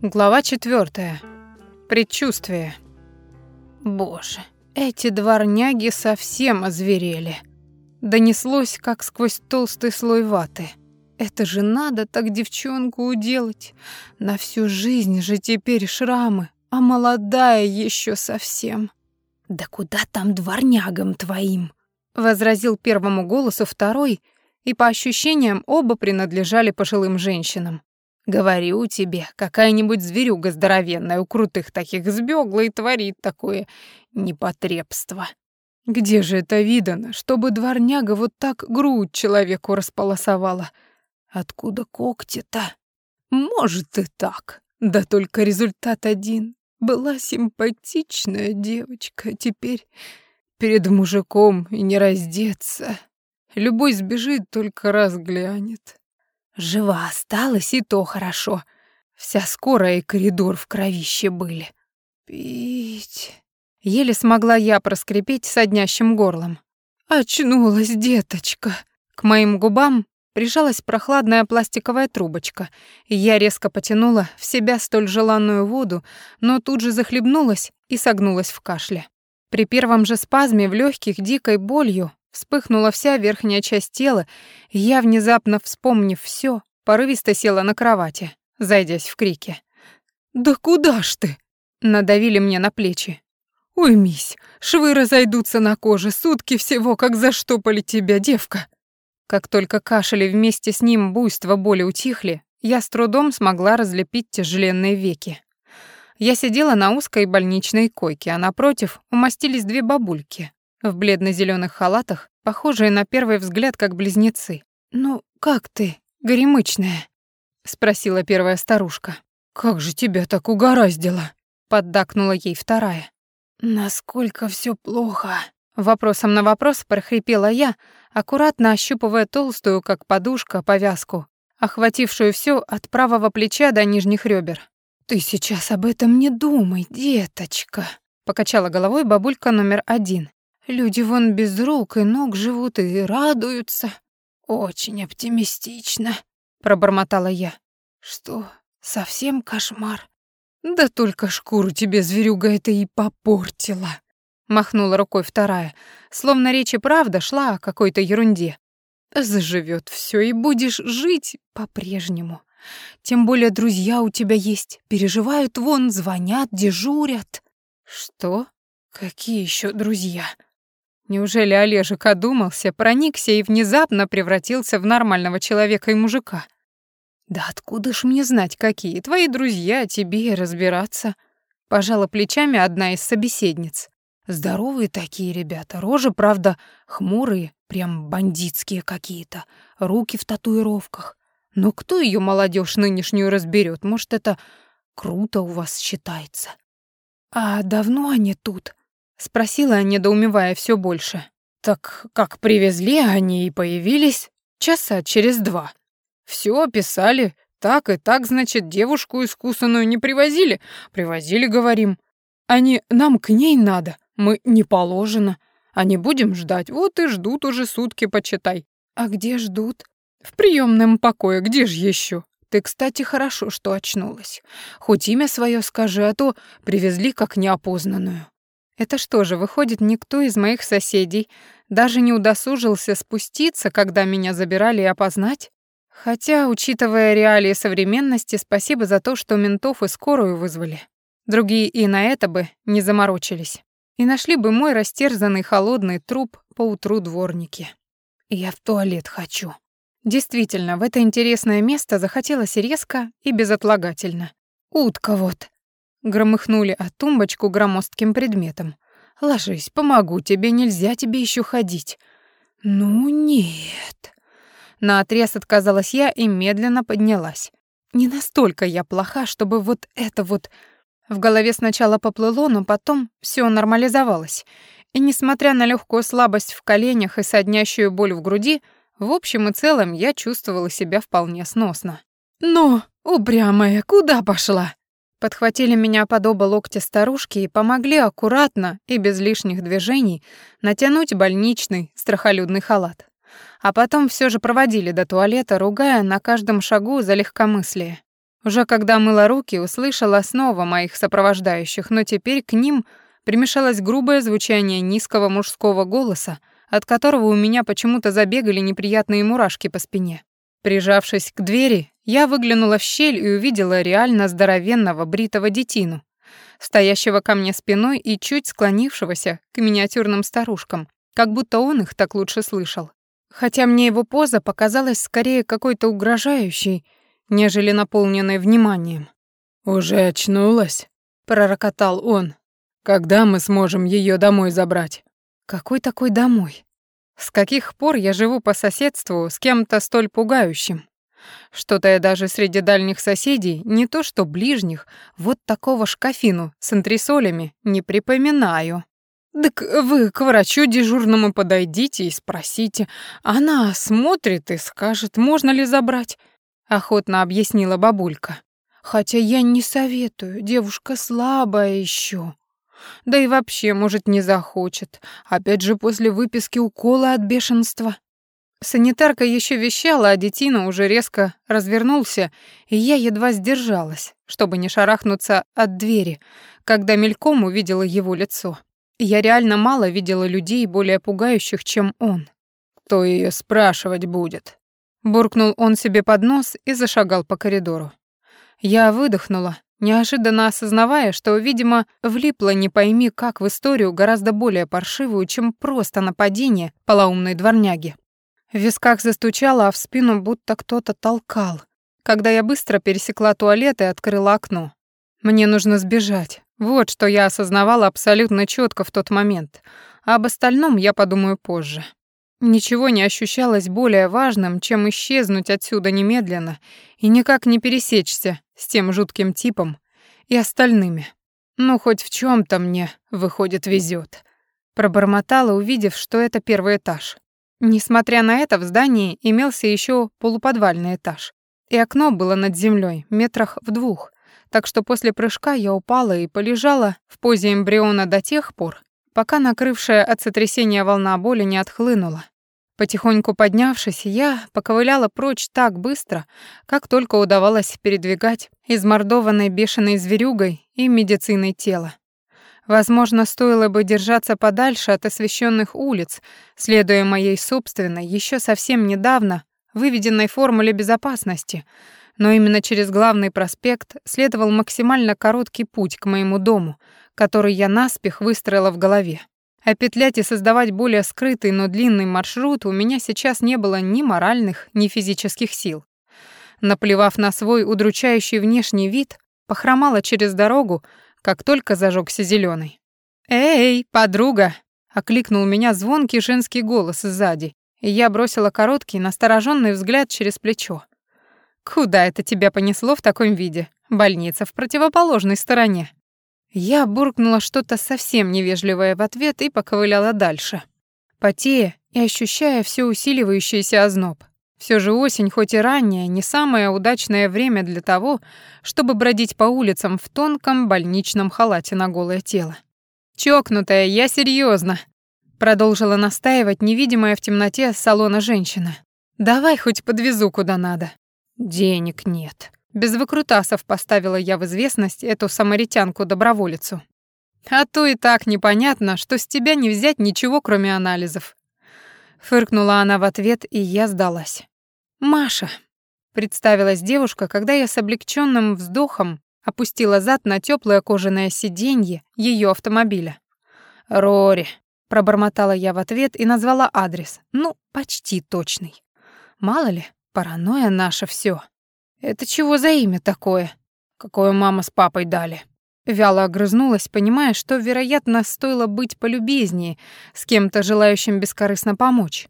Глава четвертая. Предчувствие. Боже, эти дворняги совсем озверели. Донеслось, как сквозь толстый слой ваты. Это же надо так девчонку уделать. На всю жизнь же теперь шрамы, а молодая еще совсем. Да куда там дворнягам твоим? возразил первому голосу второй, и по ощущениям оба принадлежали пожилым женщинам. Говорю тебе, какая-нибудь зверюга здоровенная у крутых таких сбегла и творит такое непотребство. Где же это видано, чтобы дворняга вот так грудь человеку располосовала? Откуда когти-то? Может и так. Да только результат один. Была симпатичная девочка, теперь перед мужиком и не раздеться. Любой сбежит, только раз глянет. Жива осталась, и то хорошо. Вся скорая и коридор в кровище были. Пить... Еле смогла я проскрипеть соднящим горлом. «Очнулась, деточка!» К моим губам прижалась прохладная пластиковая трубочка, и я резко потянула в себя столь желанную воду, но тут же захлебнулась и согнулась в кашле. При первом же спазме в легких дикой болью Вспыхнула вся верхняя часть тела, и я, внезапно вспомнив все, порывисто села на кровати, зайдясь в крике. «Да куда ж ты?» Надавили мне на плечи. «Уймись, швы разойдутся на коже, сутки всего, как заштопали тебя, девка!» Как только кашель вместе с ним буйство боли утихли, я с трудом смогла разлепить тяжеленные веки. Я сидела на узкой больничной койке, а напротив умостились две бабульки, в бледно-зеленых халатах, похожие на первый взгляд как близнецы. «Ну, как ты, горемычная?» — спросила первая старушка. «Как же тебя так угораздило?» — поддакнула ей вторая. «Насколько все плохо?» Вопросом на вопрос прохрипела я, аккуратно ощупывая толстую, как подушка, повязку, охватившую все от правого плеча до нижних ребер. «Ты сейчас об этом не думай, деточка», — покачала головой бабулька номер один, Люди вон без рук и ног живут и радуются. Очень оптимистично, пробормотала я. Что, совсем кошмар? Да только шкуру тебе зверюга это и попортила. Махнула рукой вторая, словно речь и правда шла о какой-то ерунде. Заживет все и будешь жить по-прежнему. Тем более друзья у тебя есть, переживают вон, звонят, дежурят. Что? Какие еще друзья? Неужели Олежек одумался, проникся и внезапно превратился в нормального человека и мужика? Да откуда ж мне знать, какие твои друзья, тебе разбираться? Пожала плечами одна из собеседниц. Здоровые такие ребята, рожи, правда, хмурые, прям бандитские какие-то, руки в татуировках. Но кто ее молодежь нынешнюю разберет? Может, это круто у вас считается? А давно они тут? Спросила, недоумевая все больше. Так как привезли, они и появились часа через два. Все описали, так и так, значит, девушку искусанную не привозили. Привозили, говорим. Они, нам к ней надо, мы не положено. А не будем ждать, вот и ждут уже сутки, почитай. А где ждут? В приемном покое, где же еще? Ты, кстати, хорошо, что очнулась. Хоть имя свое скажи, а то привезли как неопознанную. Это что же, выходит, никто из моих соседей даже не удосужился спуститься, когда меня забирали и опознать? Хотя, учитывая реалии современности, спасибо за то, что ментов и скорую вызвали. Другие и на это бы не заморочились. И нашли бы мой растерзанный холодный труп по утру дворники. Я в туалет хочу. Действительно, в это интересное место захотелось резко и безотлагательно. Утка вот. Громыхнули о тумбочку громоздким предметом. «Ложись, помогу тебе, нельзя тебе еще ходить». «Ну нет». Наотрез отказалась я и медленно поднялась. Не настолько я плоха, чтобы вот это вот... В голове сначала поплыло, но потом все нормализовалось. И несмотря на легкую слабость в коленях и соднящую боль в груди, в общем и целом я чувствовала себя вполне сносно. «Но, упрямая, куда пошла?» Подхватили меня под оба локтя старушки и помогли аккуратно и без лишних движений натянуть больничный страхолюдный халат. А потом все же проводили до туалета, ругая на каждом шагу за легкомыслие. Уже когда мыла руки, услышала снова моих сопровождающих, но теперь к ним примешалось грубое звучание низкого мужского голоса, от которого у меня почему-то забегали неприятные мурашки по спине. Прижавшись к двери, я выглянула в щель и увидела реально здоровенного бритого детину, стоящего ко мне спиной и чуть склонившегося к миниатюрным старушкам, как будто он их так лучше слышал. Хотя мне его поза показалась скорее какой-то угрожающей, нежели наполненной вниманием. «Уже очнулась?» — пророкотал он. «Когда мы сможем ее домой забрать?» «Какой такой домой? С каких пор я живу по соседству с кем-то столь пугающим? Что-то я даже среди дальних соседей, не то что ближних, вот такого шкафину с антресолями не припоминаю». «Так вы к врачу дежурному подойдите и спросите. Она смотрит и скажет, можно ли забрать», — охотно объяснила бабулька. «Хотя я не советую, девушка слабая еще. Да и вообще, может, не захочет. Опять же, после выписки укола от бешенства». Санитарка еще вещала, а детина уже резко развернулся, и я едва сдержалась, чтобы не шарахнуться от двери, когда мельком увидела его лицо. Я реально мало видела людей более пугающих, чем он. «Кто ее спрашивать будет?» Буркнул он себе под нос и зашагал по коридору. Я выдохнула, неожиданно осознавая, что, видимо, влипла не пойми как в историю гораздо более паршивую, чем просто нападение полоумной дворняги. В висках застучало, а в спину будто кто-то толкал, когда я быстро пересекла туалет и открыла окно. Мне нужно сбежать, вот что я осознавала абсолютно четко в тот момент, а об остальном я подумаю позже. Ничего не ощущалось более важным, чем исчезнуть отсюда немедленно и никак не пересечься с тем жутким типом и остальными. Ну, хоть в чем то мне, выходит, везет. Пробормотала, увидев, что это первый этаж. Несмотря на это, в здании имелся еще полуподвальный этаж, и окно было над землей метрах в двух, так что после прыжка я упала и полежала в позе эмбриона до тех пор, пока накрывшая от сотрясения волна боли не отхлынула. Потихоньку поднявшись, я поковыляла прочь так быстро, как только удавалось передвигать измордованной бешеной зверюгой и медициной тела. Возможно, стоило бы держаться подальше от освещенных улиц, следуя моей собственной, еще совсем недавно выведенной формуле безопасности, но именно через главный проспект следовал максимально короткий путь к моему дому, который я наспех выстроила в голове. А петлять и создавать более скрытый, но длинный маршрут у меня сейчас не было ни моральных, ни физических сил. Наплевав на свой удручающий внешний вид, похромала через дорогу, как только зажегся зеленый. «Эй, подруга!» — окликнул меня звонкий женский голос сзади, и я бросила короткий, настороженный взгляд через плечо. «Куда это тебя понесло в таком виде? Больница в противоположной стороне». Я буркнула что-то совсем невежливое в ответ и поковыляла дальше, потея и ощущая все усиливающийся озноб. Все же осень, хоть и ранняя, не самое удачное время для того, чтобы бродить по улицам в тонком больничном халате на голое тело. «Чокнутая, я серьезно, продолжила настаивать невидимая в темноте салона женщина. «Давай хоть подвезу куда надо». Денег нет. Без выкрутасов поставила я в известность эту самаритянку-доброволицу. А то и так непонятно, что с тебя не взять ничего, кроме анализов. Фыркнула она в ответ, и я сдалась. «Маша», — представилась девушка, когда я с облегченным вздохом опустила зад на теплое кожаное сиденье ее автомобиля. «Рори», — пробормотала я в ответ и назвала адрес. Ну, почти точный. Мало ли, Паранойя наша все. Это чего за имя такое? Какое мама с папой дали? Вяло огрызнулась, понимая, что, вероятно, стоило быть полюбезнее с кем-то, желающим бескорыстно помочь.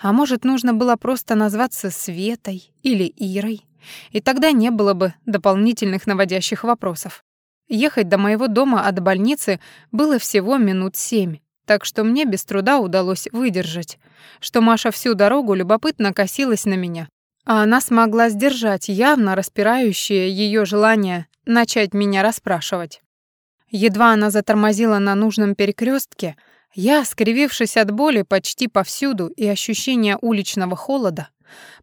А может, нужно было просто назваться Светой или Ирой, и тогда не было бы дополнительных наводящих вопросов. Ехать до моего дома от больницы было всего минут семь, так что мне без труда удалось выдержать, что Маша всю дорогу любопытно косилась на меня, а она смогла сдержать явно распирающее ее желание начать меня расспрашивать. Едва она затормозила на нужном перекрестке, я, скривившись от боли почти повсюду и ощущения уличного холода,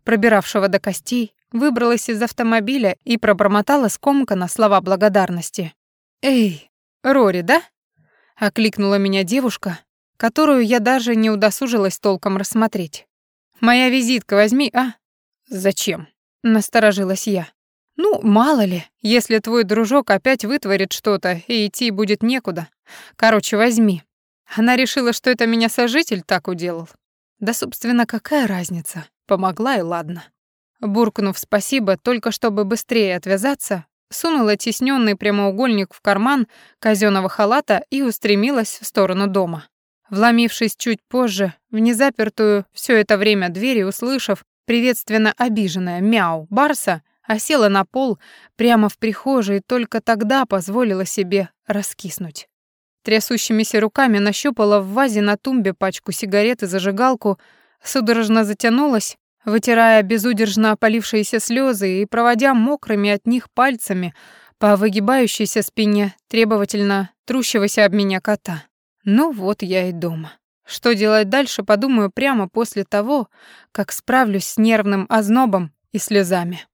пробиравшего до костей, выбралась из автомобиля и пробормотала скомканно слова благодарности. «Эй, Рори, да?» — окликнула меня девушка, которую я даже не удосужилась толком рассмотреть. «Моя визитка возьми, а?» «Зачем?» — насторожилась я. «Ну, мало ли, если твой дружок опять вытворит что-то, и идти будет некуда. Короче, возьми». Она решила, что это меня сожитель так уделал. Да, собственно, какая разница? Помогла и ладно. Буркнув спасибо, только чтобы быстрее отвязаться, сунула тесненный прямоугольник в карман казенного халата и устремилась в сторону дома. Вломившись чуть позже в незапертую все это время дверь и услышав приветственно обиженное мяу Барса, осела на пол прямо в прихожей и только тогда позволила себе раскиснуть. Трясущимися руками нащупала в вазе на тумбе пачку сигарет и зажигалку, судорожно затянулась, вытирая безудержно опалившиеся слезы и проводя мокрыми от них пальцами по выгибающейся спине требовательно трущегося об меня кота. Ну вот я и дома. Что делать дальше, подумаю прямо после того, как справлюсь с нервным ознобом и слезами.